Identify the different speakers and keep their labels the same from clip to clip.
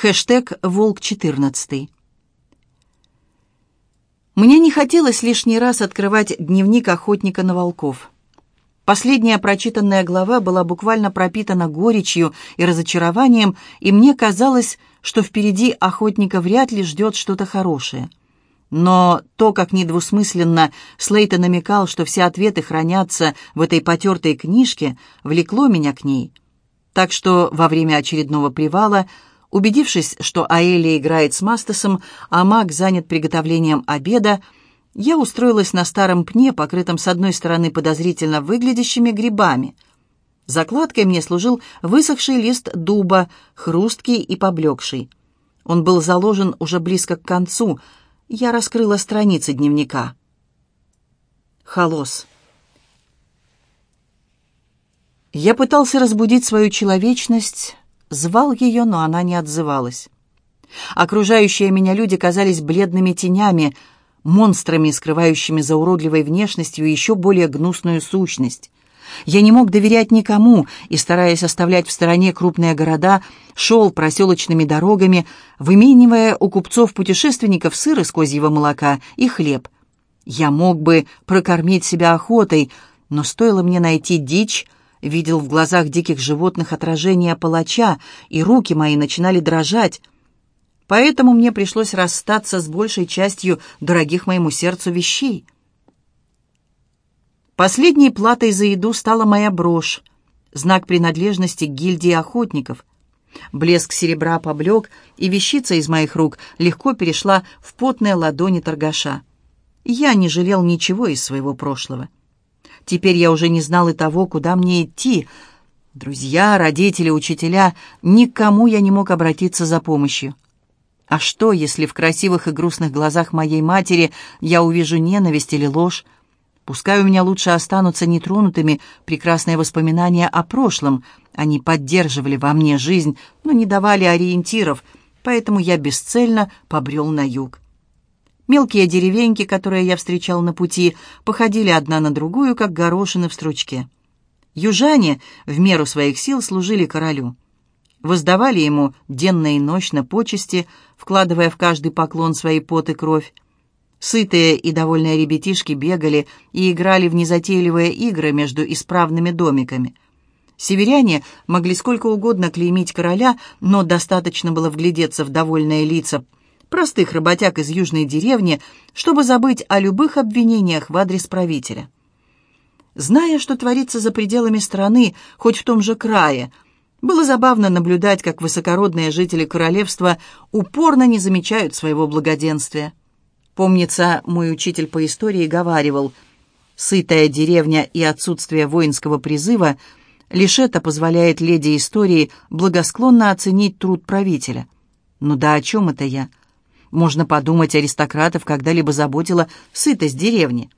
Speaker 1: Хэштег «Волк-14». Мне не хотелось лишний раз открывать дневник охотника на волков. Последняя прочитанная глава была буквально пропитана горечью и разочарованием, и мне казалось, что впереди охотника вряд ли ждет что-то хорошее. Но то, как недвусмысленно Слейта намекал, что все ответы хранятся в этой потертой книжке, влекло меня к ней. Так что во время очередного привала Убедившись, что Аэля играет с Мастасом, а Маг занят приготовлением обеда, я устроилась на старом пне, покрытом с одной стороны подозрительно выглядящими грибами. Закладкой мне служил высохший лист дуба, хрусткий и поблекший. Он был заложен уже близко к концу. Я раскрыла страницы дневника. Холос. Я пытался разбудить свою человечность, Звал ее, но она не отзывалась. Окружающие меня люди казались бледными тенями, монстрами, скрывающими за уродливой внешностью еще более гнусную сущность. Я не мог доверять никому и, стараясь оставлять в стороне крупные города, шел проселочными дорогами, выменивая у купцов-путешественников сыр из козьего молока и хлеб. Я мог бы прокормить себя охотой, но стоило мне найти дичь, видел в глазах диких животных отражение палача, и руки мои начинали дрожать. Поэтому мне пришлось расстаться с большей частью дорогих моему сердцу вещей. Последней платой за еду стала моя брошь, знак принадлежности к гильдии охотников. Блеск серебра поблек, и вещица из моих рук легко перешла в потные ладони торгаша. Я не жалел ничего из своего прошлого. Теперь я уже не знал и того, куда мне идти. Друзья, родители, учителя, никому я не мог обратиться за помощью. А что, если в красивых и грустных глазах моей матери я увижу ненависть или ложь? Пускай у меня лучше останутся нетронутыми прекрасные воспоминания о прошлом. Они поддерживали во мне жизнь, но не давали ориентиров, поэтому я бесцельно побрел на юг. Мелкие деревеньки, которые я встречал на пути, походили одна на другую, как горошины в стручке. Южане в меру своих сил служили королю. Воздавали ему денно и ночно почести, вкладывая в каждый поклон свои пот и кровь. Сытые и довольные ребятишки бегали и играли в незатейливые игры между исправными домиками. Северяне могли сколько угодно клеймить короля, но достаточно было вглядеться в довольные лица – простых работяг из южной деревни, чтобы забыть о любых обвинениях в адрес правителя. Зная, что творится за пределами страны, хоть в том же крае, было забавно наблюдать, как высокородные жители королевства упорно не замечают своего благоденствия. Помнится, мой учитель по истории говаривал, «Сытая деревня и отсутствие воинского призыва – лишь это позволяет леди истории благосклонно оценить труд правителя». Ну да о чем это я? Можно подумать, аристократов когда-либо заботила сытость деревни.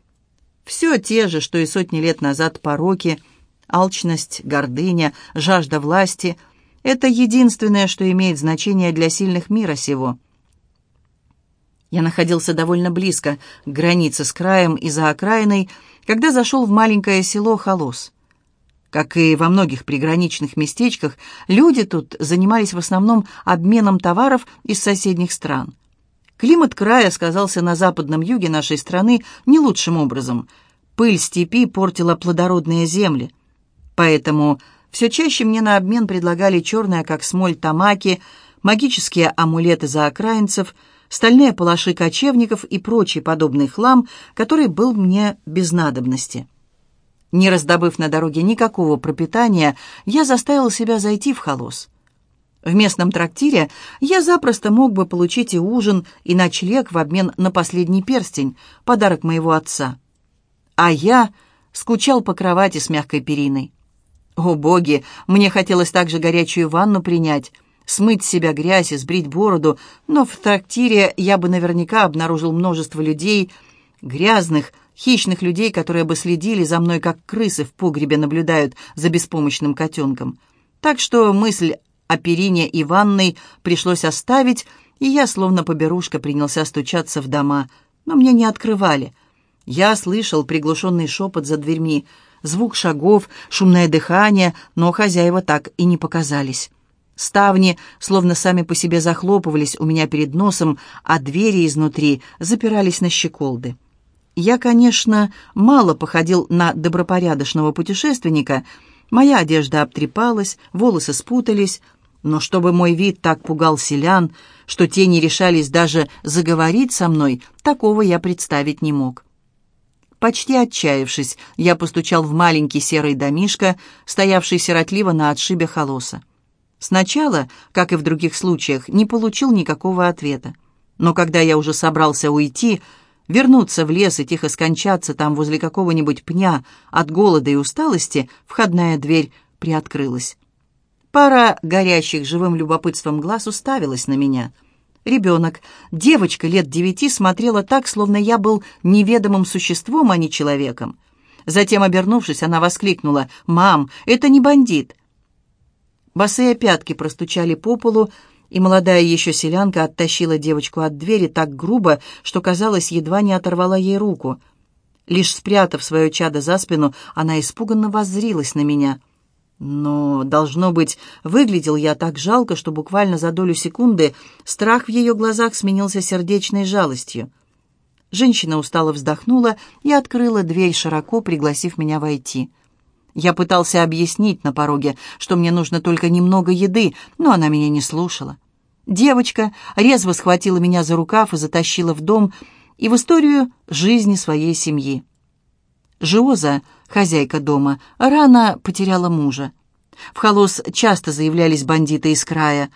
Speaker 1: Все те же, что и сотни лет назад пороки, алчность, гордыня, жажда власти — это единственное, что имеет значение для сильных мира сего. Я находился довольно близко к границе с краем и за окраиной, когда зашел в маленькое село Холос. Как и во многих приграничных местечках, люди тут занимались в основном обменом товаров из соседних стран. Климат края сказался на западном юге нашей страны не лучшим образом. Пыль степи портила плодородные земли. Поэтому все чаще мне на обмен предлагали черное, как смоль, тамаки, магические амулеты за окраинцев, стальные палаши кочевников и прочий подобный хлам, который был мне без надобности. Не раздобыв на дороге никакого пропитания, я заставил себя зайти в холос. В местном трактире я запросто мог бы получить и ужин, и ночлег в обмен на последний перстень, подарок моего отца. А я скучал по кровати с мягкой периной. О, боги, мне хотелось также горячую ванну принять, смыть с себя грязь и сбрить бороду, но в трактире я бы наверняка обнаружил множество людей, грязных, хищных людей, которые бы следили за мной, как крысы в погребе наблюдают за беспомощным котенком. Так что мысль о перине и ванной пришлось оставить, и я, словно поберушка, принялся стучаться в дома, но мне не открывали. Я слышал приглушенный шепот за дверьми, звук шагов, шумное дыхание, но хозяева так и не показались. Ставни словно сами по себе захлопывались у меня перед носом, а двери изнутри запирались на щеколды. Я, конечно, мало походил на добропорядочного путешественника. Моя одежда обтрепалась, волосы спутались, но чтобы мой вид так пугал селян, что те не решались даже заговорить со мной, такого я представить не мог. Почти отчаявшись, я постучал в маленький серый домишко, стоявший сиротливо на отшибе холоса. Сначала, как и в других случаях, не получил никакого ответа. Но когда я уже собрался уйти, вернуться в лес и тихо скончаться там возле какого-нибудь пня от голода и усталости, входная дверь приоткрылась. Пара горящих живым любопытством глаз уставилась на меня. Ребенок, девочка лет девяти, смотрела так, словно я был неведомым существом, а не человеком. Затем, обернувшись, она воскликнула «Мам, это не бандит!» Босые пятки простучали по полу, и молодая еще селянка оттащила девочку от двери так грубо, что, казалось, едва не оторвала ей руку. Лишь спрятав свое чадо за спину, она испуганно воззрилась на меня. Но, должно быть, выглядел я так жалко, что буквально за долю секунды страх в ее глазах сменился сердечной жалостью. Женщина устало вздохнула и открыла дверь широко, пригласив меня войти. Я пытался объяснить на пороге, что мне нужно только немного еды, но она меня не слушала. Девочка резво схватила меня за рукав и затащила в дом и в историю жизни своей семьи. Жиоза, хозяйка дома, рано потеряла мужа. В Холос часто заявлялись бандиты из края.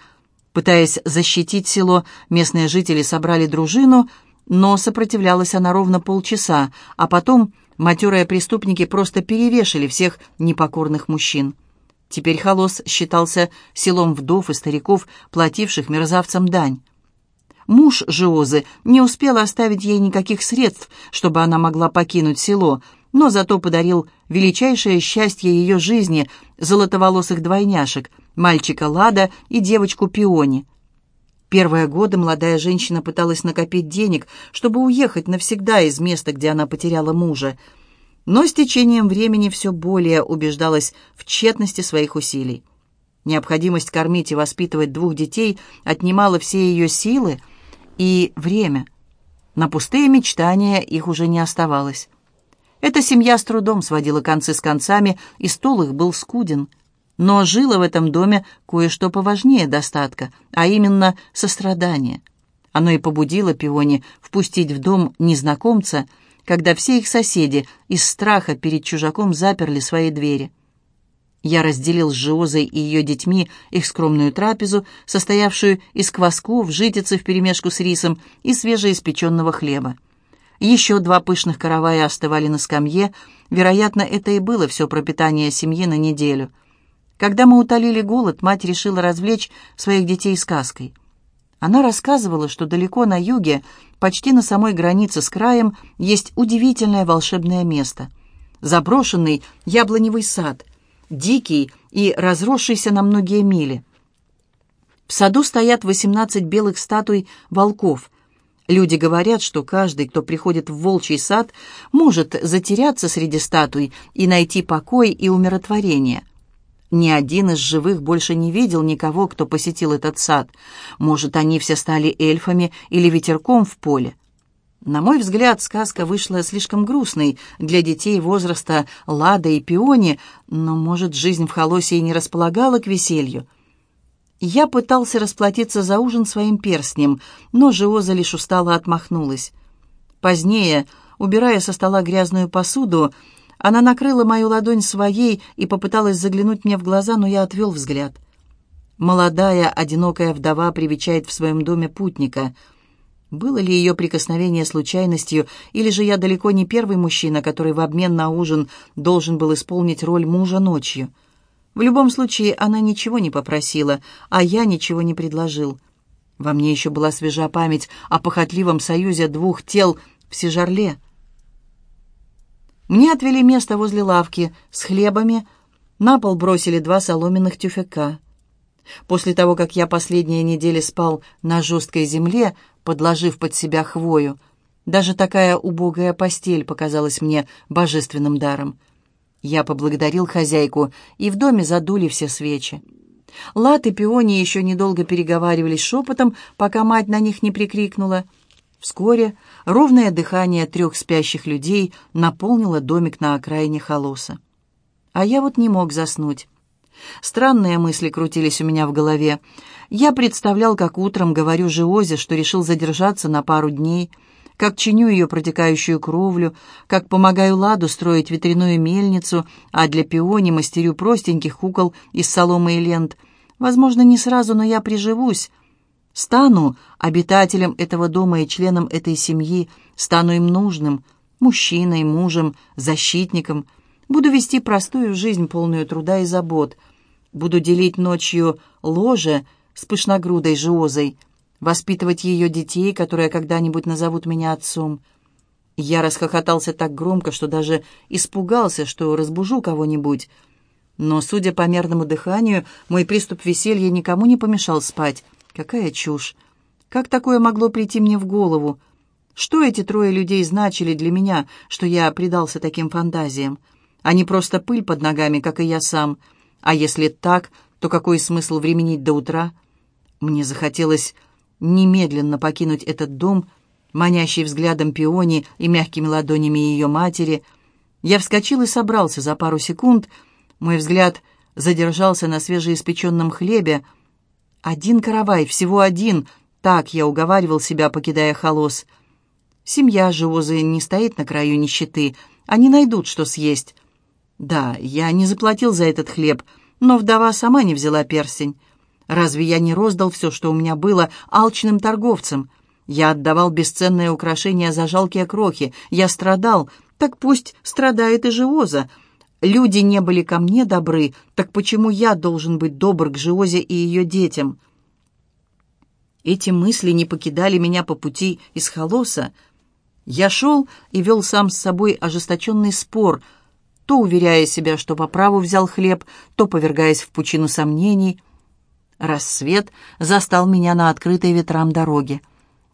Speaker 1: Пытаясь защитить село, местные жители собрали дружину, но сопротивлялась она ровно полчаса, а потом Матерые преступники просто перевешали всех непокорных мужчин. Теперь Холос считался селом вдов и стариков, плативших мерзавцам дань. Муж Жиозы не успел оставить ей никаких средств, чтобы она могла покинуть село, но зато подарил величайшее счастье ее жизни золотоволосых двойняшек, мальчика Лада и девочку Пиони. Первые годы молодая женщина пыталась накопить денег, чтобы уехать навсегда из места, где она потеряла мужа, но с течением времени все более убеждалась в тщетности своих усилий. Необходимость кормить и воспитывать двух детей отнимала все ее силы и время. На пустые мечтания их уже не оставалось. Эта семья с трудом сводила концы с концами, и стол их был скуден – но жило в этом доме кое-что поважнее достатка, а именно сострадание. Оно и побудило Пиони впустить в дом незнакомца, когда все их соседи из страха перед чужаком заперли свои двери. Я разделил с Жиозой и ее детьми их скромную трапезу, состоявшую из квасков, житицы вперемешку с рисом и свежеиспеченного хлеба. Еще два пышных каравая остывали на скамье, вероятно, это и было все пропитание семьи на неделю — когда мы утолили голод, мать решила развлечь своих детей сказкой. Она рассказывала, что далеко на юге, почти на самой границе с краем, есть удивительное волшебное место. Заброшенный яблоневый сад, дикий и разросшийся на многие мили. В саду стоят 18 белых статуй волков. Люди говорят, что каждый, кто приходит в волчий сад, может затеряться среди статуй и найти покой и умиротворение – ни один из живых больше не видел никого, кто посетил этот сад. Может, они все стали эльфами или ветерком в поле. На мой взгляд, сказка вышла слишком грустной для детей возраста Лада и Пиони, но, может, жизнь в Холосе и не располагала к веселью. Я пытался расплатиться за ужин своим перстнем, но Жиоза лишь устало отмахнулась. Позднее, убирая со стола грязную посуду, она накрыла мою ладонь своей и попыталась заглянуть мне в глаза, но я отвел взгляд. Молодая, одинокая вдова привечает в своем доме путника. Было ли ее прикосновение случайностью, или же я далеко не первый мужчина, который в обмен на ужин должен был исполнить роль мужа ночью? В любом случае, она ничего не попросила, а я ничего не предложил. Во мне еще была свежа память о похотливом союзе двух тел в Сижарле — мне отвели место возле лавки с хлебами, на пол бросили два соломенных тюфяка. После того, как я последние недели спал на жесткой земле, подложив под себя хвою, даже такая убогая постель показалась мне божественным даром. Я поблагодарил хозяйку, и в доме задули все свечи. Лад и Пиони еще недолго переговаривались шепотом, пока мать на них не прикрикнула. Вскоре ровное дыхание трех спящих людей наполнило домик на окраине Холоса. А я вот не мог заснуть. Странные мысли крутились у меня в голове. Я представлял, как утром говорю Жиозе, что решил задержаться на пару дней, как чиню ее протекающую кровлю, как помогаю Ладу строить ветряную мельницу, а для пиони мастерю простеньких кукол из соломы и лент. Возможно, не сразу, но я приживусь. Стану обитателем этого дома и членом этой семьи, стану им нужным, мужчиной, мужем, защитником. Буду вести простую жизнь, полную труда и забот. Буду делить ночью ложе с пышногрудой Жиозой, воспитывать ее детей, которые когда-нибудь назовут меня отцом. Я расхохотался так громко, что даже испугался, что разбужу кого-нибудь. Но, судя по мерному дыханию, мой приступ веселья никому не помешал спать. Какая чушь! Как такое могло прийти мне в голову? Что эти трое людей значили для меня, что я предался таким фантазиям? Они просто пыль под ногами, как и я сам. А если так, то какой смысл временить до утра? Мне захотелось немедленно покинуть этот дом, манящий взглядом пиони и мягкими ладонями ее матери. Я вскочил и собрался за пару секунд. Мой взгляд задержался на свежеиспеченном хлебе, один каравай, всего один. Так я уговаривал себя, покидая холос. Семья Жиозы не стоит на краю нищеты. Они найдут, что съесть. Да, я не заплатил за этот хлеб, но вдова сама не взяла перстень. Разве я не роздал все, что у меня было, алчным торговцам? Я отдавал бесценные украшения за жалкие крохи. Я страдал. Так пусть страдает и Жиоза. Люди не были ко мне добры, так почему я должен быть добр к Жиозе и ее детям? Эти мысли не покидали меня по пути из холоса. Я шел и вел сам с собой ожесточенный спор, то уверяя себя, что по праву взял хлеб, то повергаясь в пучину сомнений. Рассвет застал меня на открытой ветрам дороге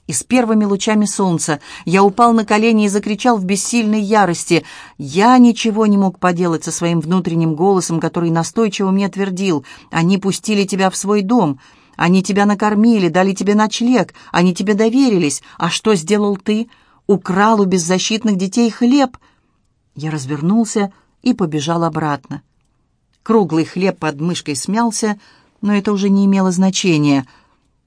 Speaker 1: и с первыми лучами солнца я упал на колени и закричал в бессильной ярости. Я ничего не мог поделать со своим внутренним голосом, который настойчиво мне твердил. «Они пустили тебя в свой дом. Они тебя накормили, дали тебе ночлег. Они тебе доверились. А что сделал ты? Украл у беззащитных детей хлеб». Я развернулся и побежал обратно. Круглый хлеб под мышкой смялся, но это уже не имело значения —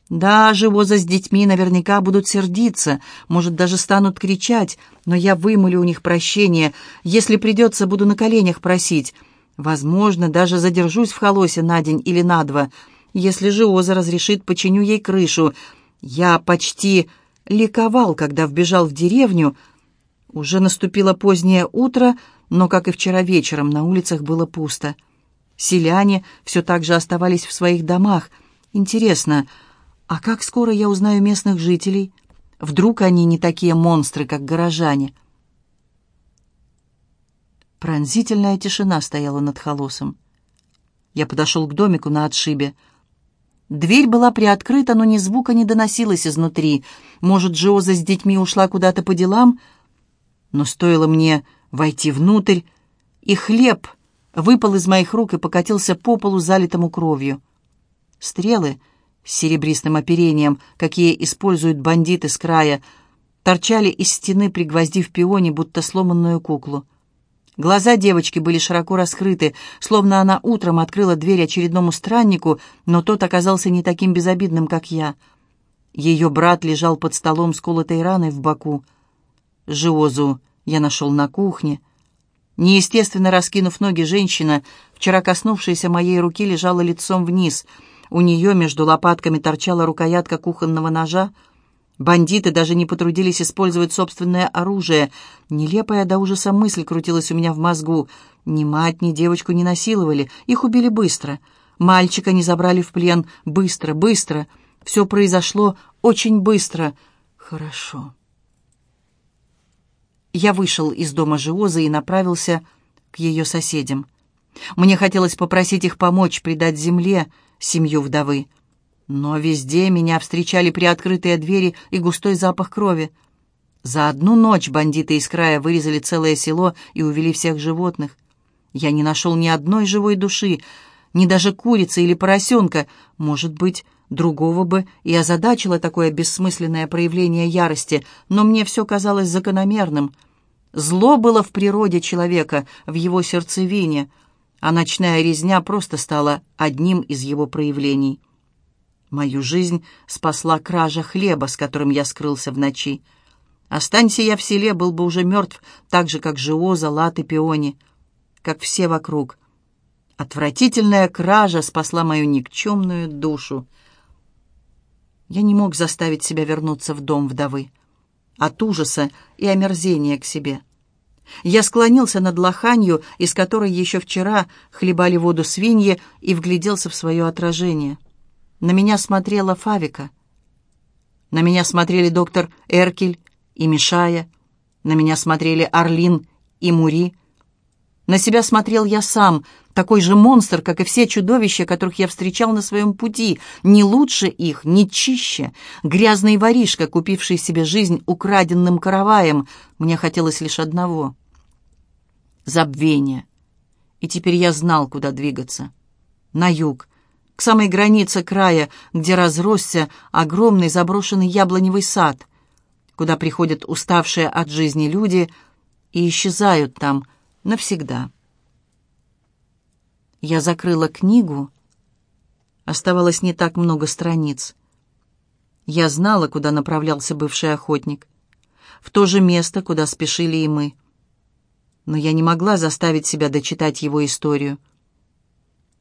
Speaker 1: да, Живоза с детьми наверняка будут сердиться, может, даже станут кричать, но я вымолю у них прощение. Если придется, буду на коленях просить. Возможно, даже задержусь в холосе на день или на два. Если Живоза разрешит, починю ей крышу. Я почти ликовал, когда вбежал в деревню. Уже наступило позднее утро, но, как и вчера вечером, на улицах было пусто. Селяне все так же оставались в своих домах. Интересно, а как скоро я узнаю местных жителей? Вдруг они не такие монстры, как горожане? Пронзительная тишина стояла над холосом. Я подошел к домику на отшибе. Дверь была приоткрыта, но ни звука не доносилось изнутри. Может, Джоза с детьми ушла куда-то по делам? Но стоило мне войти внутрь, и хлеб выпал из моих рук и покатился по полу, залитому кровью. Стрелы — с серебристым оперением, какие используют бандиты с края, торчали из стены, пригвоздив пионе, будто сломанную куклу. Глаза девочки были широко раскрыты, словно она утром открыла дверь очередному страннику, но тот оказался не таким безобидным, как я. Ее брат лежал под столом с колотой раной в боку. Жиозу я нашел на кухне. Неестественно раскинув ноги, женщина, вчера коснувшаяся моей руки, лежала лицом вниз — у нее между лопатками торчала рукоятка кухонного ножа. Бандиты даже не потрудились использовать собственное оружие. Нелепая до ужаса мысль крутилась у меня в мозгу. Ни мать, ни девочку не насиловали, их убили быстро. Мальчика не забрали в плен. Быстро, быстро. Все произошло очень быстро. Хорошо. Я вышел из дома Жиозы и направился к ее соседям. Мне хотелось попросить их помочь придать земле, семью вдовы. Но везде меня встречали приоткрытые двери и густой запах крови. За одну ночь бандиты из края вырезали целое село и увели всех животных. Я не нашел ни одной живой души. ни даже курицы или поросенка. Может быть, другого бы и озадачило такое бессмысленное проявление ярости, но мне все казалось закономерным. Зло было в природе человека, в его сердцевине, а ночная резня просто стала одним из его проявлений. Мою жизнь спасла кража хлеба, с которым я скрылся в ночи. Останься я в селе, был бы уже мертв, так же, как Жиоза, Лат и Пиони, как все вокруг. Отвратительная кража спасла мою никчемную душу. Я не мог заставить себя вернуться в дом вдовы. От ужаса и омерзения к себе. Я склонился над лоханью, из которой еще вчера хлебали воду свиньи, и вгляделся в свое отражение. На меня смотрела Фавика. На меня смотрели доктор Эркель и Мишая. На меня смотрели Орлин и Мури. На себя смотрел я сам, такой же монстр, как и все чудовища, которых я встречал на своем пути, не лучше их, не чище. Грязный воришка, купивший себе жизнь украденным караваем. Мне хотелось лишь одного — забвения. И теперь я знал, куда двигаться. На юг, к самой границе края, где разросся огромный заброшенный яблоневый сад, куда приходят уставшие от жизни люди и исчезают там навсегда. Я закрыла книгу. Оставалось не так много страниц. Я знала, куда направлялся бывший охотник. В то же место, куда спешили и мы. Но я не могла заставить себя дочитать его историю.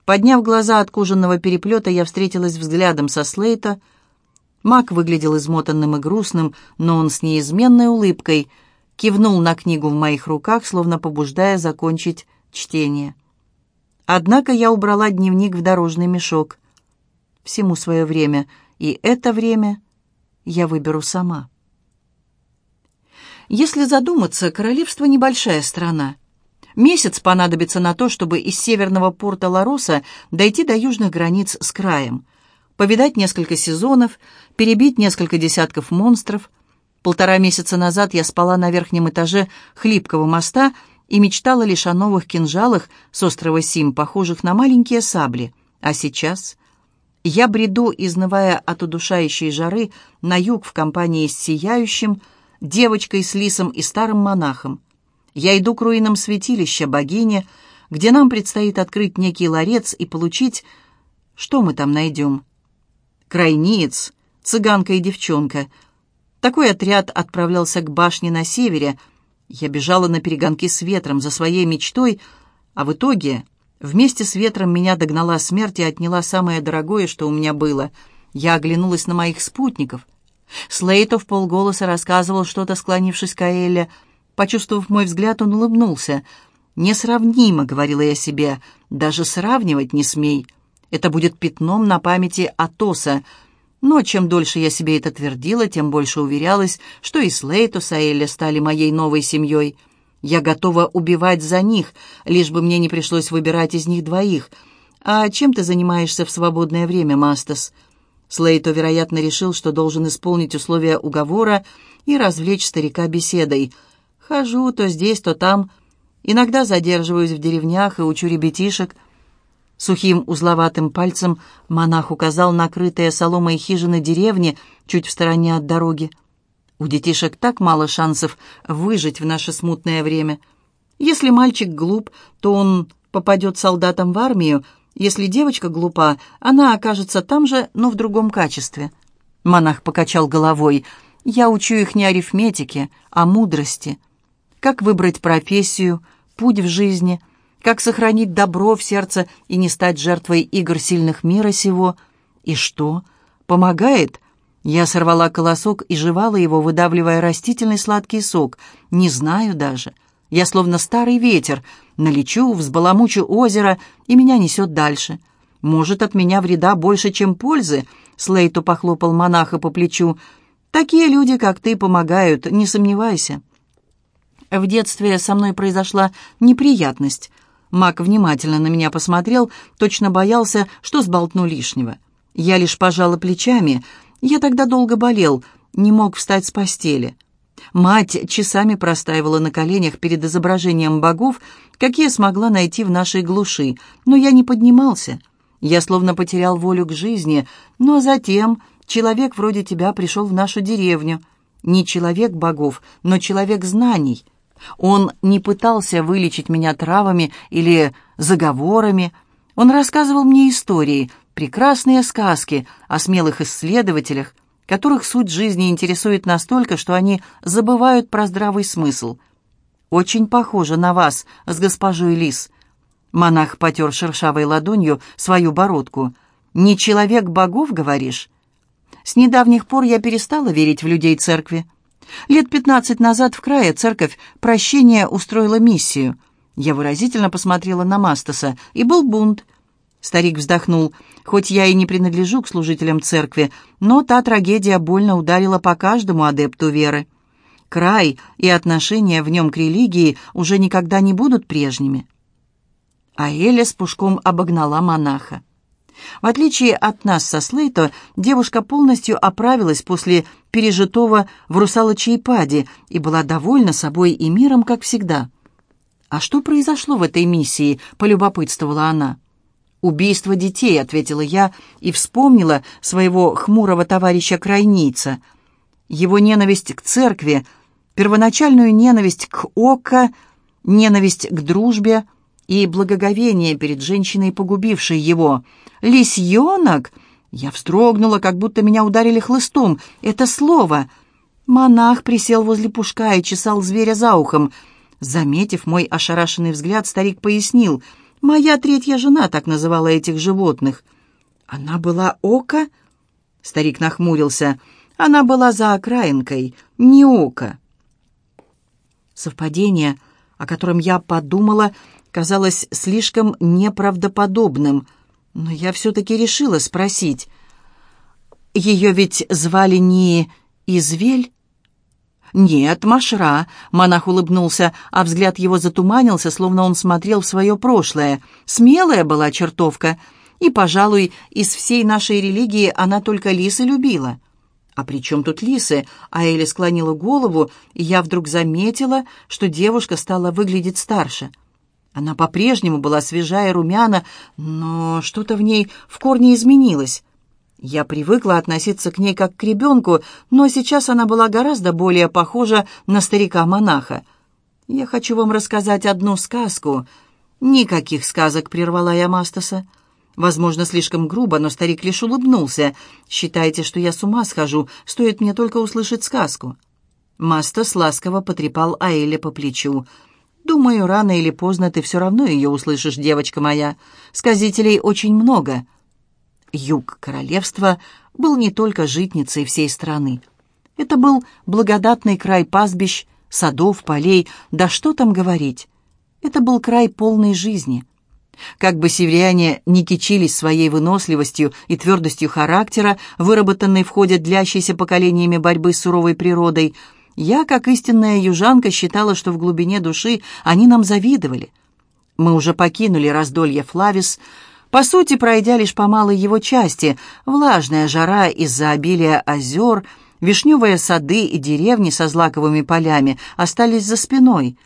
Speaker 1: Подняв глаза от кожаного переплета, я встретилась взглядом со Слейта. Мак выглядел измотанным и грустным, но он с неизменной улыбкой кивнул на книгу в моих руках, словно побуждая закончить чтение. Однако я убрала дневник в дорожный мешок. Всему свое время, и это время я выберу сама. Если задуматься, королевство небольшая страна. Месяц понадобится на то, чтобы из северного порта Лароса дойти до южных границ с краем, повидать несколько сезонов, перебить несколько десятков монстров. Полтора месяца назад я спала на верхнем этаже хлипкого моста — и мечтала лишь о новых кинжалах с острова Сим, похожих на маленькие сабли. А сейчас я бреду, изнывая от удушающей жары, на юг в компании с сияющим, девочкой с лисом и старым монахом. Я иду к руинам святилища богини, где нам предстоит открыть некий ларец и получить... Что мы там найдем? Крайниц, цыганка и девчонка. Такой отряд отправлялся к башне на севере — я бежала на перегонки с ветром за своей мечтой, а в итоге вместе с ветром меня догнала смерть и отняла самое дорогое, что у меня было. Я оглянулась на моих спутников. Слейтов полголоса рассказывал что-то, склонившись к Аэлле. Почувствовав мой взгляд, он улыбнулся. «Несравнимо», — говорила я себе, — «даже сравнивать не смей. Это будет пятном на памяти Атоса, но чем дольше я себе это твердила, тем больше уверялась, что и Слейт, и Саэлля стали моей новой семьей. Я готова убивать за них, лишь бы мне не пришлось выбирать из них двоих. А чем ты занимаешься в свободное время, Мастас? Слейто, вероятно, решил, что должен исполнить условия уговора и развлечь старика беседой. Хожу то здесь, то там. Иногда задерживаюсь в деревнях и учу ребятишек. Сухим узловатым пальцем монах указал накрытые соломой хижины деревни чуть в стороне от дороги. У детишек так мало шансов выжить в наше смутное время. Если мальчик глуп, то он попадет солдатом в армию, если девочка глупа, она окажется там же, но в другом качестве. Монах покачал головой. «Я учу их не арифметике, а мудрости. Как выбрать профессию, путь в жизни — как сохранить добро в сердце и не стать жертвой игр сильных мира сего? И что? Помогает? Я сорвала колосок и жевала его, выдавливая растительный сладкий сок. Не знаю даже. Я словно старый ветер. Налечу, взбаламучу озеро, и меня несет дальше. Может, от меня вреда больше, чем пользы? Слейту похлопал монаха по плечу. Такие люди, как ты, помогают, не сомневайся. В детстве со мной произошла неприятность. Мак внимательно на меня посмотрел, точно боялся, что сболтну лишнего. Я лишь пожала плечами. Я тогда долго болел, не мог встать с постели. Мать часами простаивала на коленях перед изображением богов, какие смогла найти в нашей глуши, но я не поднимался — Я словно потерял волю к жизни, но затем человек вроде тебя пришел в нашу деревню. Не человек богов, но человек знаний. Он не пытался вылечить меня травами или заговорами. Он рассказывал мне истории, прекрасные сказки о смелых исследователях, которых суть жизни интересует настолько, что они забывают про здравый смысл. Очень похоже на вас с госпожой Лис. Монах потер шершавой ладонью свою бородку. «Не человек богов, говоришь?» С недавних пор я перестала верить в людей церкви. Лет пятнадцать назад в крае церковь прощения устроила миссию. Я выразительно посмотрела на Мастаса, и был бунт. Старик вздохнул. «Хоть я и не принадлежу к служителям церкви, но та трагедия больно ударила по каждому адепту веры. Край и отношения в нем к религии уже никогда не будут прежними а Эля с Пушком обогнала монаха. В отличие от нас со Слейто, девушка полностью оправилась после пережитого в русалочьей паде и была довольна собой и миром, как всегда. «А что произошло в этой миссии?» — полюбопытствовала она. «Убийство детей», — ответила я и вспомнила своего хмурого товарища Крайница. Его ненависть к церкви, первоначальную ненависть к Ока, ненависть к дружбе — и благоговение перед женщиной, погубившей его. «Лисьонок!» Я вздрогнула, как будто меня ударили хлыстом. «Это слово!» Монах присел возле пушка и чесал зверя за ухом. Заметив мой ошарашенный взгляд, старик пояснил. «Моя третья жена так называла этих животных». «Она была око?» Старик нахмурился. «Она была за окраинкой, не око». Совпадение, о котором я подумала, казалось слишком неправдоподобным, но я все-таки решила спросить. «Ее ведь звали не Извель?» «Нет, Машра», — монах улыбнулся, а взгляд его затуманился, словно он смотрел в свое прошлое. «Смелая была чертовка, и, пожалуй, из всей нашей религии она только лисы любила». «А при чем тут лисы?» А Эля склонила голову, и я вдруг заметила, что девушка стала выглядеть старше — она по-прежнему была свежая и румяна, но что-то в ней в корне изменилось. Я привыкла относиться к ней как к ребенку, но сейчас она была гораздо более похожа на старика-монаха. «Я хочу вам рассказать одну сказку». «Никаких сказок», — прервала я Мастаса. Возможно, слишком грубо, но старик лишь улыбнулся. «Считайте, что я с ума схожу, стоит мне только услышать сказку». Мастас ласково потрепал Аэле по плечу. Думаю, рано или поздно ты все равно ее услышишь, девочка моя. Сказителей очень много. Юг королевства был не только житницей всей страны. Это был благодатный край пастбищ, садов, полей, да что там говорить. Это был край полной жизни. Как бы северяне не кичились своей выносливостью и твердостью характера, выработанной в ходе длящейся поколениями борьбы с суровой природой – я, как истинная южанка, считала, что в глубине души они нам завидовали. Мы уже покинули раздолье Флавис, по сути, пройдя лишь по малой его части, влажная жара из-за обилия озер, вишневые сады и деревни со злаковыми полями остались за спиной.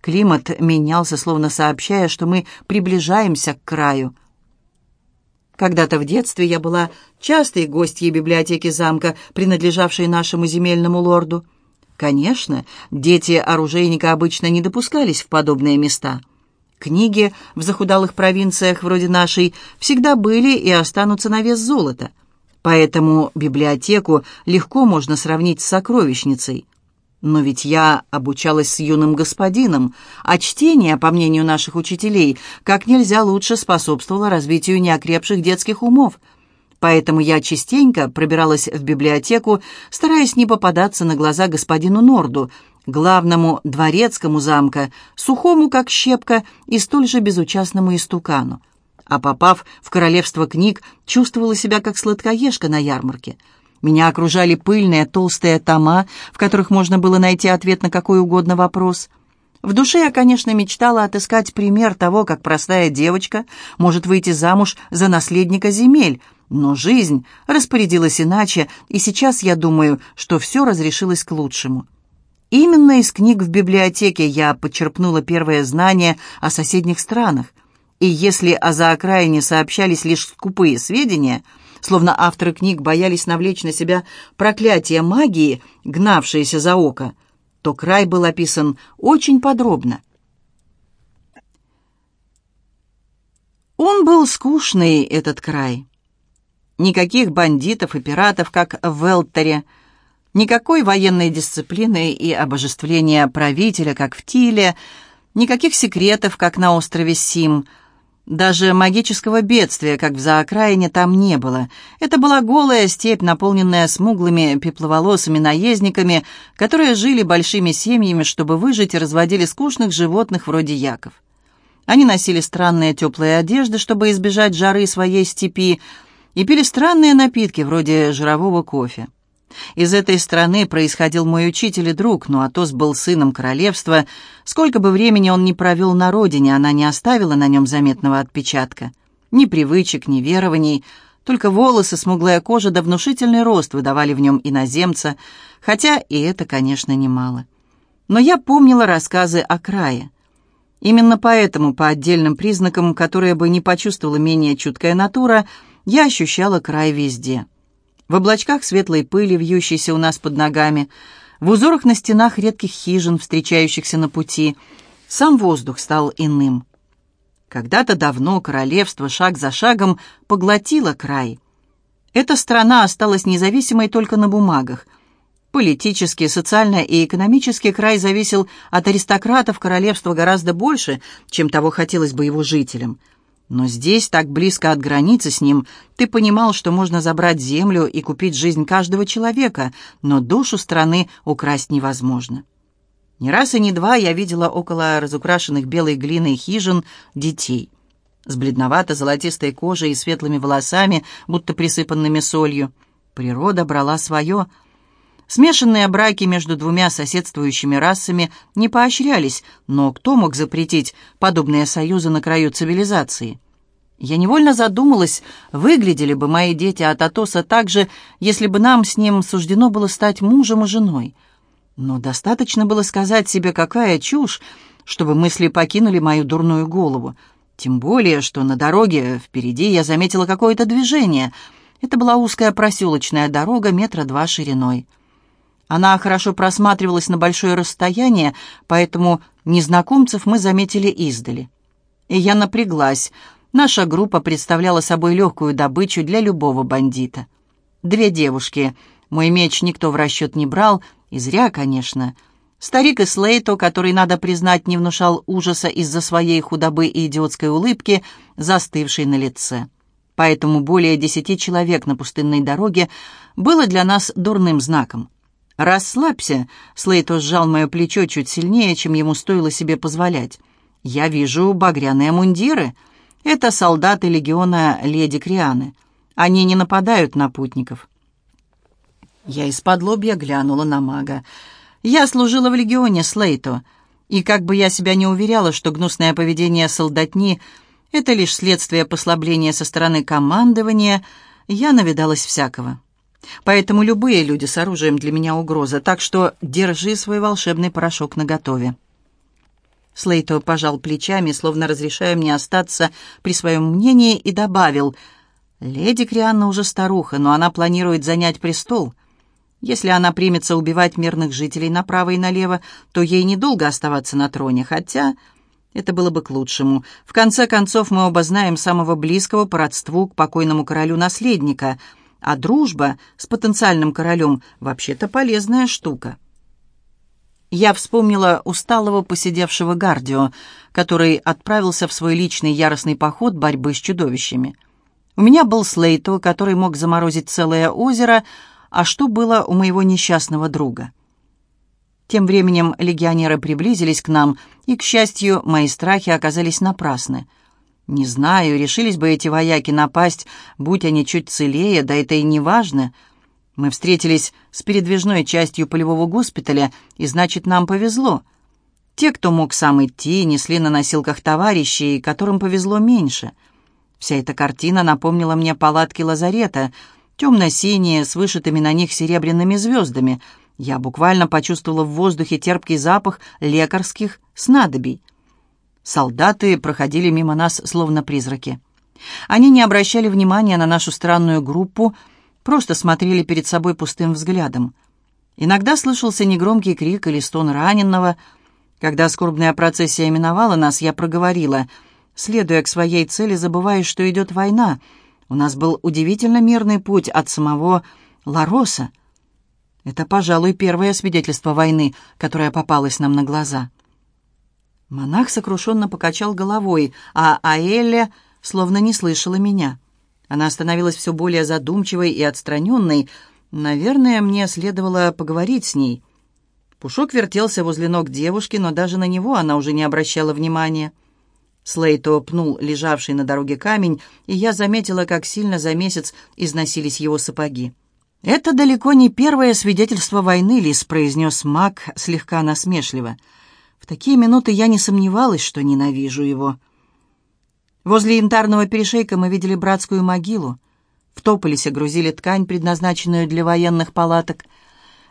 Speaker 1: Климат менялся, словно сообщая, что мы приближаемся к краю. Когда-то в детстве я была частой гостьей библиотеки замка, принадлежавшей нашему земельному лорду. Конечно, дети оружейника обычно не допускались в подобные места. Книги в захудалых провинциях вроде нашей всегда были и останутся на вес золота. Поэтому библиотеку легко можно сравнить с сокровищницей. Но ведь я обучалась с юным господином, а чтение, по мнению наших учителей, как нельзя лучше способствовало развитию неокрепших детских умов – поэтому я частенько пробиралась в библиотеку, стараясь не попадаться на глаза господину Норду, главному дворецкому замка, сухому как щепка и столь же безучастному истукану. А попав в королевство книг, чувствовала себя как сладкоежка на ярмарке. Меня окружали пыльные толстые тома, в которых можно было найти ответ на какой угодно вопрос. В душе я, конечно, мечтала отыскать пример того, как простая девочка может выйти замуж за наследника земель — но жизнь распорядилась иначе, и сейчас я думаю, что все разрешилось к лучшему. Именно из книг в библиотеке я подчерпнула первые знания о соседних странах. И если о заокраине сообщались лишь скупые сведения, словно авторы книг боялись навлечь на себя проклятие магии, гнавшееся за око, то край был описан очень подробно. Он был скучный, этот край. Никаких бандитов и пиратов, как в Велтере, никакой военной дисциплины и обожествления правителя, как в Тиле, никаких секретов, как на острове Сим — даже магического бедствия, как в заокраине, там не было. Это была голая степь, наполненная смуглыми пепловолосыми наездниками, которые жили большими семьями, чтобы выжить и разводили скучных животных вроде яков. Они носили странные теплые одежды, чтобы избежать жары своей степи, и пили странные напитки, вроде жирового кофе. Из этой страны происходил мой учитель и друг, но Атос был сыном королевства. Сколько бы времени он ни провел на родине, она не оставила на нем заметного отпечатка. Ни привычек, ни верований, только волосы, смуглая кожа да внушительный рост выдавали в нем иноземца, хотя и это, конечно, немало. Но я помнила рассказы о крае. Именно поэтому, по отдельным признакам, которые бы не почувствовала менее чуткая натура, я ощущала край везде — в облачках светлой пыли, вьющейся у нас под ногами, в узорах на стенах редких хижин, встречающихся на пути, сам воздух стал иным. Когда-то давно королевство шаг за шагом поглотило край. Эта страна осталась независимой только на бумагах. Политически, социально и экономически край зависел от аристократов королевства гораздо больше, чем того хотелось бы его жителям – но здесь, так близко от границы с ним, ты понимал, что можно забрать землю и купить жизнь каждого человека, но душу страны украсть невозможно. Не раз и не два я видела около разукрашенных белой глиной хижин детей с бледновато-золотистой кожей и светлыми волосами, будто присыпанными солью. Природа брала свое. Смешанные браки между двумя соседствующими расами не поощрялись, но кто мог запретить подобные союзы на краю цивилизации? Я невольно задумалась, выглядели бы мои дети от Атоса так же, если бы нам с ним суждено было стать мужем и женой. Но достаточно было сказать себе, какая чушь, чтобы мысли покинули мою дурную голову. Тем более, что на дороге впереди я заметила какое-то движение. Это была узкая проселочная дорога метра два шириной. Она хорошо просматривалась на большое расстояние, поэтому незнакомцев мы заметили издали. И я напряглась — Наша группа представляла собой легкую добычу для любого бандита. Две девушки. Мой меч никто в расчет не брал, и зря, конечно. Старик и Слейто, который, надо признать, не внушал ужаса из-за своей худобы и идиотской улыбки, застывшей на лице. Поэтому более десяти человек на пустынной дороге было для нас дурным знаком. «Расслабься», — Слейто сжал мое плечо чуть сильнее, чем ему стоило себе позволять. «Я вижу багряные мундиры». Это солдаты легиона леди Крианы. Они не нападают на путников. Я из-под лобья глянула на мага. Я служила в легионе Слейто, и как бы я себя не уверяла, что гнусное поведение солдатни — это лишь следствие послабления со стороны командования, я навидалась всякого. Поэтому любые люди с оружием для меня угроза, так что держи свой волшебный порошок наготове. Слейто пожал плечами, словно разрешая мне остаться при своем мнении, и добавил, «Леди Крианна уже старуха, но она планирует занять престол. Если она примется убивать мирных жителей направо и налево, то ей недолго оставаться на троне, хотя это было бы к лучшему. В конце концов, мы оба знаем самого близкого по родству к покойному королю наследника, а дружба с потенциальным королем вообще-то полезная штука». Я вспомнила усталого посидевшего Гардио, который отправился в свой личный яростный поход борьбы с чудовищами. У меня был Слейто, который мог заморозить целое озеро, а что было у моего несчастного друга? Тем временем легионеры приблизились к нам, и, к счастью, мои страхи оказались напрасны. Не знаю, решились бы эти вояки напасть, будь они чуть целее, да это и не важно — мы встретились с передвижной частью полевого госпиталя, и значит, нам повезло. Те, кто мог сам идти, несли на носилках товарищей, которым повезло меньше. Вся эта картина напомнила мне палатки лазарета, темно-синие, с вышитыми на них серебряными звездами. Я буквально почувствовала в воздухе терпкий запах лекарских снадобий. Солдаты проходили мимо нас, словно призраки. Они не обращали внимания на нашу странную группу, просто смотрели перед собой пустым взглядом. Иногда слышался негромкий крик или стон раненого. Когда скорбная процессия миновала нас, я проговорила, следуя к своей цели, забывая, что идет война. У нас был удивительно мирный путь от самого Лароса. Это, пожалуй, первое свидетельство войны, которое попалось нам на глаза. Монах сокрушенно покачал головой, а Аэля словно не слышала меня. Она становилась все более задумчивой и отстраненной, Наверное, мне следовало поговорить с ней. Пушок вертелся возле ног девушки, но даже на него она уже не обращала внимания. Слейто пнул лежавший на дороге камень, и я заметила, как сильно за месяц износились его сапоги. «Это далеко не первое свидетельство войны», — Лис произнес маг слегка насмешливо. «В такие минуты я не сомневалась, что ненавижу его». Возле янтарного перешейка мы видели братскую могилу. В Тополисе грузили ткань, предназначенную для военных палаток.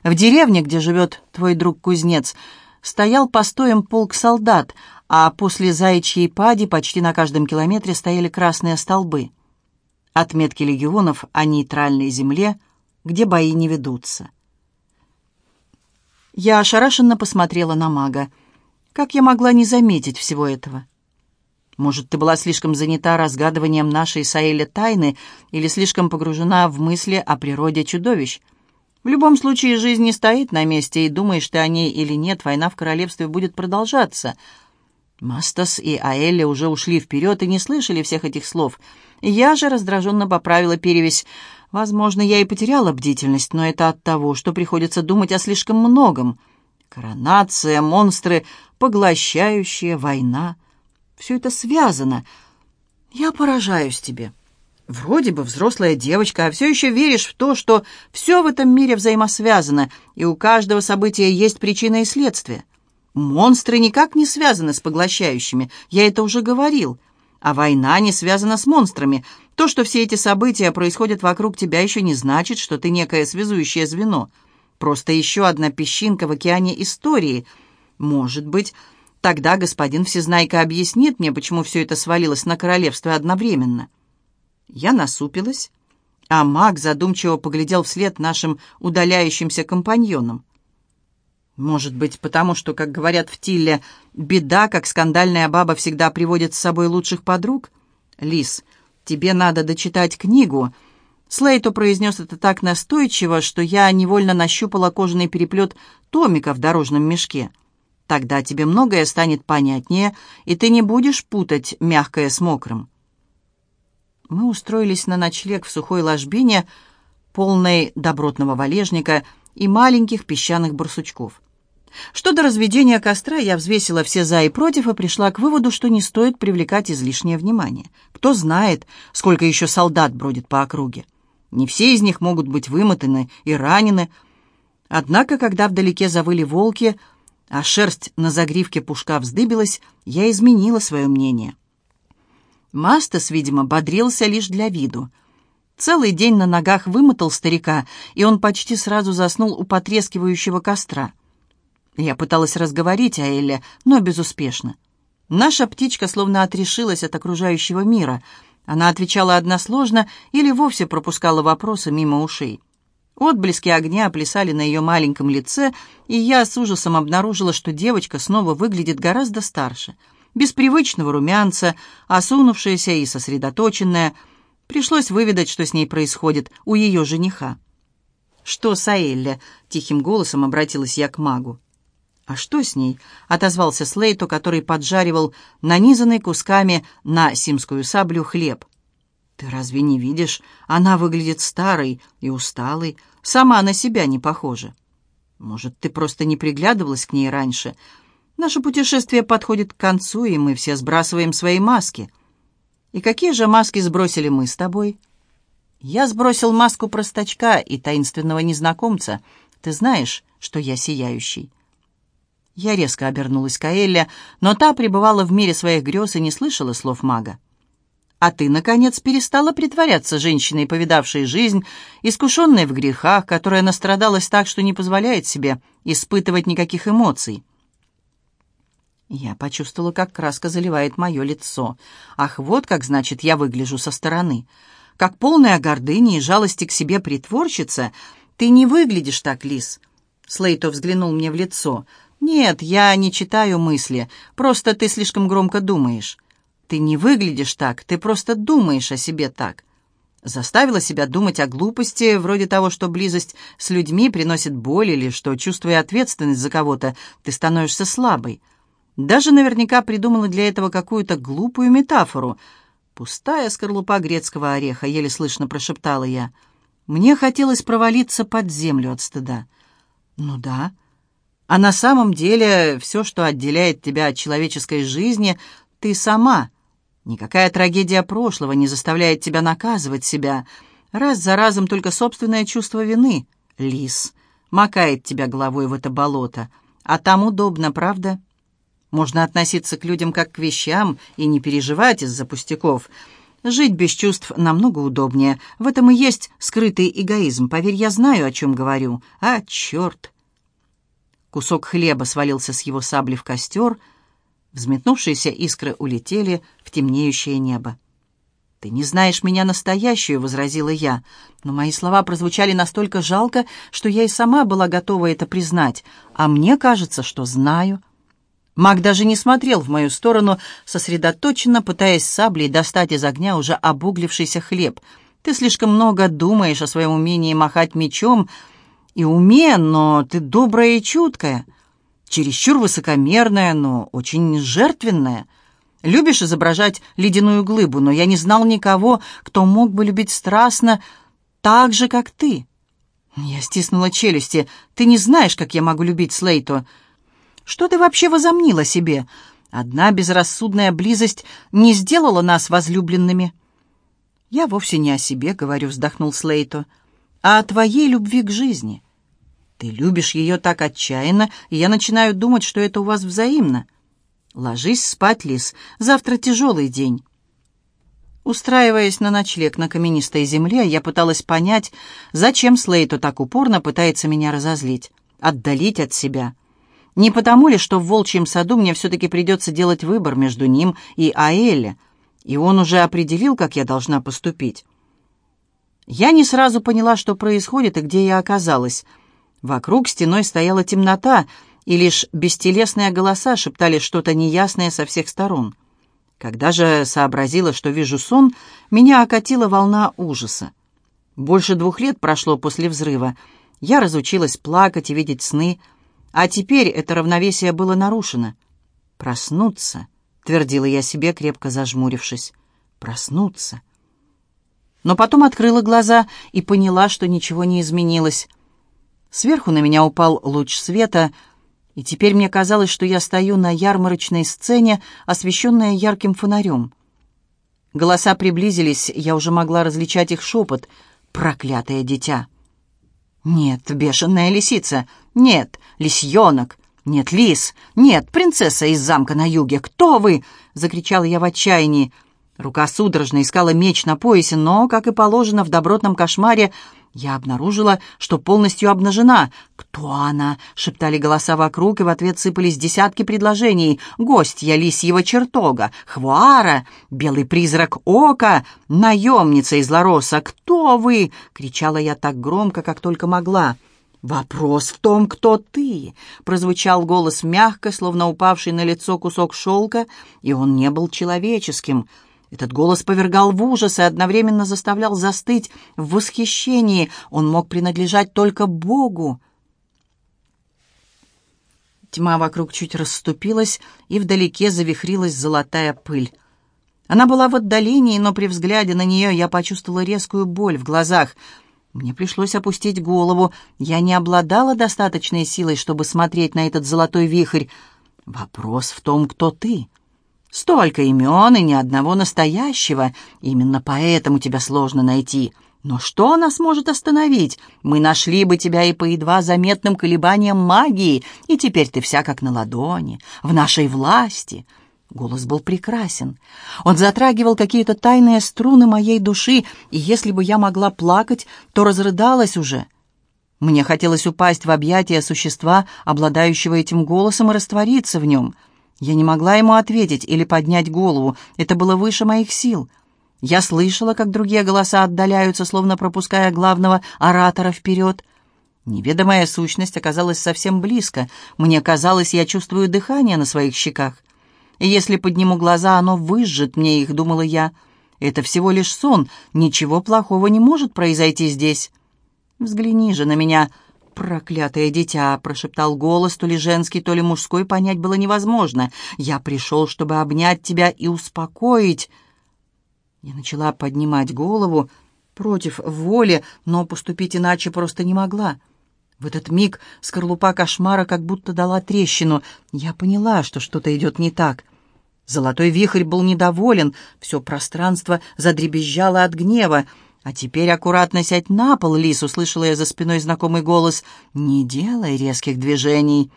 Speaker 1: В деревне, где живет твой друг-кузнец, стоял постоем полк солдат, а после заячьей пади почти на каждом километре стояли красные столбы. Отметки легионов о нейтральной земле, где бои не ведутся. Я ошарашенно посмотрела на мага. Как я могла не заметить всего этого? Может, ты была слишком занята разгадыванием нашей Саэля тайны или слишком погружена в мысли о природе чудовищ? В любом случае, жизнь не стоит на месте, и думаешь ты о ней или нет, война в королевстве будет продолжаться. Мастас и Аэлли уже ушли вперед и не слышали всех этих слов. Я же раздраженно поправила перевесь. Возможно, я и потеряла бдительность, но это от того, что приходится думать о слишком многом. Коронация, монстры, поглощающая война — все это связано. Я поражаюсь тебе. Вроде бы взрослая девочка, а все еще веришь в то, что все в этом мире взаимосвязано, и у каждого события есть причина и следствие. Монстры никак не связаны с поглощающими, я это уже говорил. А война не связана с монстрами. То, что все эти события происходят вокруг тебя, еще не значит, что ты некое связующее звено. Просто еще одна песчинка в океане истории. Может быть, Тогда господин Всезнайка объяснит мне, почему все это свалилось на королевство одновременно. Я насупилась, а маг задумчиво поглядел вслед нашим удаляющимся компаньонам. Может быть, потому что, как говорят в Тилле, беда, как скандальная баба, всегда приводит с собой лучших подруг? Лис, тебе надо дочитать книгу. Слейто произнес это так настойчиво, что я невольно нащупала кожаный переплет томика в дорожном мешке. Тогда тебе многое станет понятнее, и ты не будешь путать мягкое с мокрым. Мы устроились на ночлег в сухой ложбине, полной добротного валежника и маленьких песчаных барсучков. Что до разведения костра, я взвесила все «за» и «против» и пришла к выводу, что не стоит привлекать излишнее внимание. Кто знает, сколько еще солдат бродит по округе. Не все из них могут быть вымотаны и ранены. Однако, когда вдалеке завыли волки, а шерсть на загривке пушка вздыбилась, я изменила свое мнение. Мастас, видимо, бодрился лишь для виду. Целый день на ногах вымотал старика, и он почти сразу заснул у потрескивающего костра. Я пыталась разговорить Аэля, но безуспешно. Наша птичка словно отрешилась от окружающего мира. Она отвечала односложно или вовсе пропускала вопросы мимо ушей. Отблески огня плясали на ее маленьком лице, и я с ужасом обнаружила, что девочка снова выглядит гораздо старше. Без привычного румянца, осунувшаяся и сосредоточенная. Пришлось выведать, что с ней происходит у ее жениха. «Что с Аэлле?» — тихим голосом обратилась я к магу. «А что с ней?» — отозвался Слейто, который поджаривал нанизанный кусками на симскую саблю хлеб. «Ты разве не видишь? Она выглядит старой и усталой, сама на себя не похожа. Может, ты просто не приглядывалась к ней раньше? Наше путешествие подходит к концу, и мы все сбрасываем свои маски. И какие же маски сбросили мы с тобой?» «Я сбросил маску простачка и таинственного незнакомца. Ты знаешь, что я сияющий». Я резко обернулась к Аэлле, но та пребывала в мире своих грез и не слышала слов мага. А ты, наконец, перестала притворяться женщиной, повидавшей жизнь, искушенной в грехах, которая настрадалась так, что не позволяет себе испытывать никаких эмоций. Я почувствовала, как краска заливает мое лицо. Ах, вот как, значит, я выгляжу со стороны. Как полная гордыни и жалости к себе притворщица, ты не выглядишь так, Лис. Слейто взглянул мне в лицо. «Нет, я не читаю мысли, просто ты слишком громко думаешь. Ты не выглядишь так, ты просто думаешь о себе так. Заставила себя думать о глупости, вроде того, что близость с людьми приносит боль или что, чувствуя ответственность за кого-то, ты становишься слабой. Даже наверняка придумала для этого какую-то глупую метафору. «Пустая скорлупа грецкого ореха», — еле слышно прошептала я. Мне хотелось провалиться под землю от стыда. «Ну да. А на самом деле все, что отделяет тебя от человеческой жизни, ты сама. Никакая трагедия прошлого не заставляет тебя наказывать себя. Раз за разом только собственное чувство вины. Лис макает тебя головой в это болото. А там удобно, правда?» Можно относиться к людям как к вещам и не переживать из-за пустяков. Жить без чувств намного удобнее. В этом и есть скрытый эгоизм. Поверь, я знаю, о чем говорю. А, черт! Кусок хлеба свалился с его сабли в костер. Взметнувшиеся искры улетели в темнеющее небо. «Ты не знаешь меня настоящую», — возразила я. Но мои слова прозвучали настолько жалко, что я и сама была готова это признать. А мне кажется, что знаю. Маг даже не смотрел в мою сторону, сосредоточенно пытаясь саблей достать из огня уже обуглившийся хлеб. «Ты слишком много думаешь о своем умении махать мечом и уме, но ты добрая и чуткая, чересчур высокомерная, но очень жертвенная. Любишь изображать ледяную глыбу, но я не знал никого, кто мог бы любить страстно так же, как ты». Я стиснула челюсти. «Ты не знаешь, как я могу любить Слейто». Что ты вообще возомнила себе? Одна безрассудная близость не сделала нас возлюбленными». «Я вовсе не о себе, — говорю, — вздохнул Слейто, — а о твоей любви к жизни. Ты любишь ее так отчаянно, и я начинаю думать, что это у вас взаимно. Ложись спать, Лис, завтра тяжелый день». Устраиваясь на ночлег на каменистой земле, я пыталась понять, зачем Слейто так упорно пытается меня разозлить, отдалить от себя — не потому ли, что в волчьем саду мне все-таки придется делать выбор между ним и Аэле, и он уже определил, как я должна поступить? Я не сразу поняла, что происходит и где я оказалась. Вокруг стеной стояла темнота, и лишь бестелесные голоса шептали что-то неясное со всех сторон. Когда же сообразила, что вижу сон, меня окатила волна ужаса. Больше двух лет прошло после взрыва. Я разучилась плакать и видеть сны, а теперь это равновесие было нарушено. «Проснуться», — твердила я себе, крепко зажмурившись. «Проснуться». Но потом открыла глаза и поняла, что ничего не изменилось. Сверху на меня упал луч света, и теперь мне казалось, что я стою на ярмарочной сцене, освещенная ярким фонарем. Голоса приблизились, я уже могла различать их шепот. «Проклятое дитя!» «Нет, бешеная лисица! Нет, лисьенок! Нет, лис! Нет, принцесса из замка на юге! Кто вы?» — закричала я в отчаянии. Рука судорожно искала меч на поясе, но, как и положено в добротном кошмаре, я обнаружила, что полностью обнажена. «Кто она?» — шептали голоса вокруг, и в ответ сыпались десятки предложений. «Гостья лисьего чертога! Хвуара! Белый призрак ока! Наемница из Лароса! Кто вы?» — кричала я так громко, как только могла. «Вопрос в том, кто ты!» — прозвучал голос мягко, словно упавший на лицо кусок шелка, и он не был человеческим — этот голос повергал в ужас и одновременно заставлял застыть в восхищении. Он мог принадлежать только Богу. Тьма вокруг чуть расступилась, и вдалеке завихрилась золотая пыль. Она была в отдалении, но при взгляде на нее я почувствовала резкую боль в глазах. Мне пришлось опустить голову. Я не обладала достаточной силой, чтобы смотреть на этот золотой вихрь. Вопрос в том, кто ты. Столько имен и ни одного настоящего. Именно поэтому тебя сложно найти. Но что нас может остановить? Мы нашли бы тебя и по едва заметным колебаниям магии, и теперь ты вся как на ладони, в нашей власти». Голос был прекрасен. Он затрагивал какие-то тайные струны моей души, и если бы я могла плакать, то разрыдалась уже. Мне хотелось упасть в объятия существа, обладающего этим голосом, и раствориться в нем — Я не могла ему ответить или поднять голову, это было выше моих сил. Я слышала, как другие голоса отдаляются, словно пропуская главного оратора вперед. Неведомая сущность оказалась совсем близко. Мне казалось, я чувствую дыхание на своих щеках. И если подниму глаза, оно выжжет мне их, думала я. Это всего лишь сон, ничего плохого не может произойти здесь. Взгляни же на меня, проклятое дитя, прошептал голос, то ли женский, то ли мужской, понять было невозможно. Я пришел, чтобы обнять тебя и успокоить. Я начала поднимать голову против воли, но поступить иначе просто не могла. В этот миг скорлупа кошмара как будто дала трещину. Я поняла, что что-то идет не так. Золотой вихрь был недоволен, все пространство задребезжало от гнева. «А теперь аккуратно сядь на пол, Лис!» — услышала я за спиной знакомый голос. «Не делай резких движений!»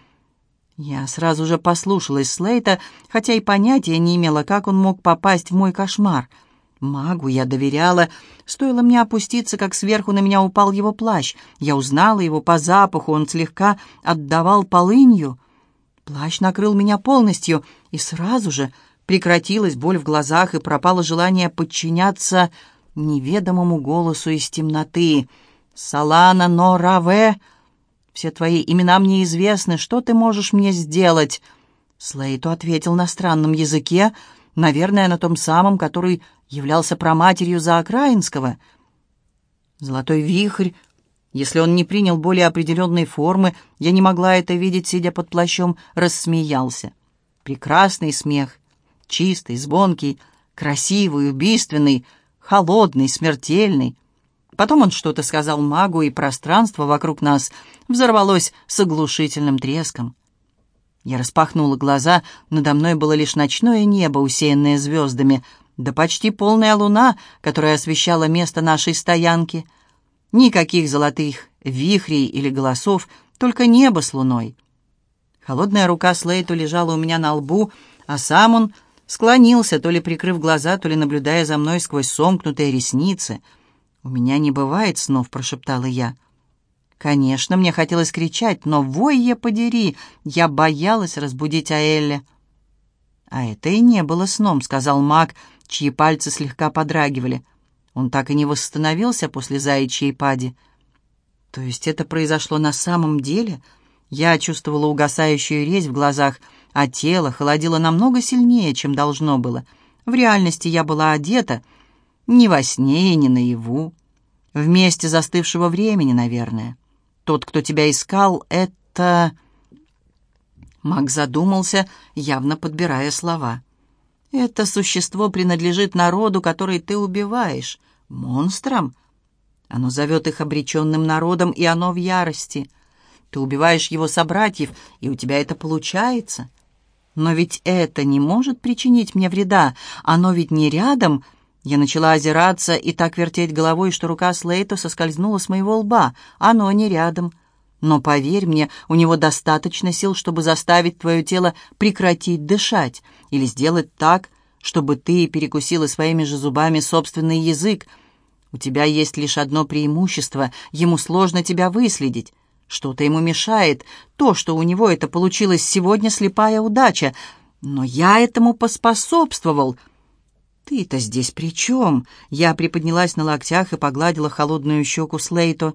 Speaker 1: Я сразу же послушалась Слейта, хотя и понятия не имела, как он мог попасть в мой кошмар — Магу я доверяла. Стоило мне опуститься, как сверху на меня упал его плащ. Я узнала его по запаху, он слегка отдавал полынью. Плащ накрыл меня полностью, и сразу же прекратилась боль в глазах и пропало желание подчиняться неведомому голосу из темноты. «Салана Нораве, все твои имена мне известны, что ты можешь мне сделать?» Слейту ответил на странном языке, наверное, на том самом, который являлся проматерью Заокраинского. Золотой вихрь, если он не принял более определенной формы, я не могла это видеть, сидя под плащом, рассмеялся. Прекрасный смех, чистый, звонкий, красивый, убийственный, холодный, смертельный. Потом он что-то сказал магу, и пространство вокруг нас взорвалось с оглушительным треском. Я распахнула глаза, надо мной было лишь ночное небо, усеянное звездами — да почти полная луна, которая освещала место нашей стоянки. Никаких золотых вихрей или голосов, только небо с луной. Холодная рука Слейту лежала у меня на лбу, а сам он склонился, то ли прикрыв глаза, то ли наблюдая за мной сквозь сомкнутые ресницы. «У меня не бывает снов», — прошептала я. Конечно, мне хотелось кричать, но вой я подери, я боялась разбудить Аэлля. «А это и не было сном», — сказал маг, чьи пальцы слегка подрагивали. Он так и не восстановился после заячьей пади. То есть это произошло на самом деле? Я чувствовала угасающую резь в глазах, а тело холодило намного сильнее, чем должно было. В реальности я была одета не во сне и не наяву. В месте застывшего времени, наверное. Тот, кто тебя искал, это... Маг задумался, явно подбирая слова. Это существо принадлежит народу, который ты убиваешь. Монстрам? Оно зовет их обреченным народом, и оно в ярости. Ты убиваешь его собратьев, и у тебя это получается. Но ведь это не может причинить мне вреда. Оно ведь не рядом. Я начала озираться и так вертеть головой, что рука Слейта соскользнула с моего лба. Оно не рядом. Но поверь мне, у него достаточно сил, чтобы заставить твое тело прекратить дышать или сделать так, чтобы ты перекусила своими же зубами собственный язык. У тебя есть лишь одно преимущество, ему сложно тебя выследить. Что-то ему мешает. То, что у него это получилось сегодня, слепая удача. Но я этому поспособствовал. Ты-то здесь при чем? Я приподнялась на локтях и погладила холодную щеку Слейту.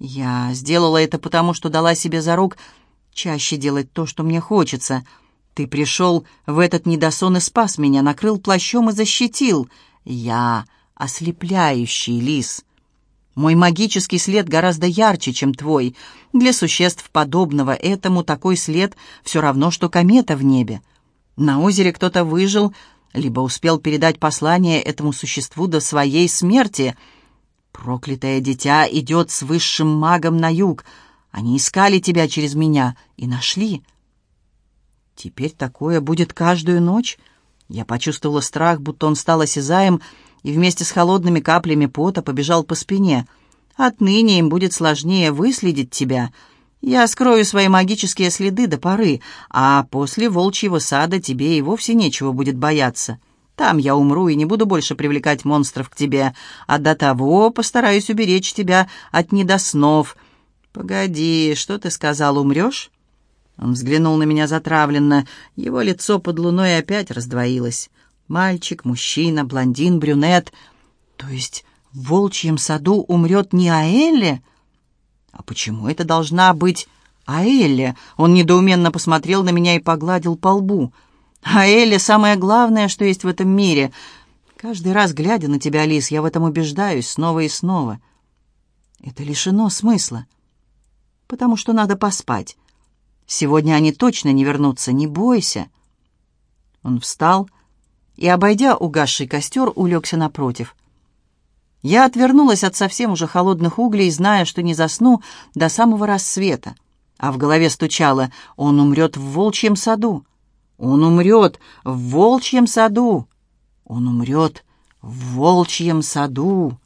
Speaker 1: Я сделала это потому, что дала себе за рук чаще делать то, что мне хочется. Ты пришел в этот недосон и спас меня, накрыл плащом и защитил. Я ослепляющий лис. Мой магический след гораздо ярче, чем твой. Для существ подобного этому такой след все равно, что комета в небе. На озере кто-то выжил, либо успел передать послание этому существу до своей смерти — Проклятое дитя идет с высшим магом на юг. Они искали тебя через меня и нашли. Теперь такое будет каждую ночь. Я почувствовала страх, будто он стал осязаем, и вместе с холодными каплями пота побежал по спине. Отныне им будет сложнее выследить тебя. Я скрою свои магические следы до поры, а после волчьего сада тебе и вовсе нечего будет бояться. Там я умру и не буду больше привлекать монстров к тебе, а до того постараюсь уберечь тебя от недоснов. Погоди, что ты сказал, умрешь? Он взглянул на меня затравленно. Его лицо под луной опять раздвоилось. Мальчик, мужчина, блондин, брюнет. То есть в волчьем саду умрет не Аэлли? А почему это должна быть Аэлли? Он недоуменно посмотрел на меня и погладил по лбу. Аэлли — самое главное, что есть в этом мире. Каждый раз, глядя на тебя, Лис, я в этом убеждаюсь снова и снова. Это лишено смысла. Потому что надо поспать. Сегодня они точно не вернутся, не бойся. Он встал и, обойдя угасший костер, улегся напротив. Я отвернулась от совсем уже холодных углей, зная, что не засну до самого рассвета. А в голове стучало «Он умрет в волчьем саду! Он умрет в волчьем саду! Он умрет в волчьем саду!»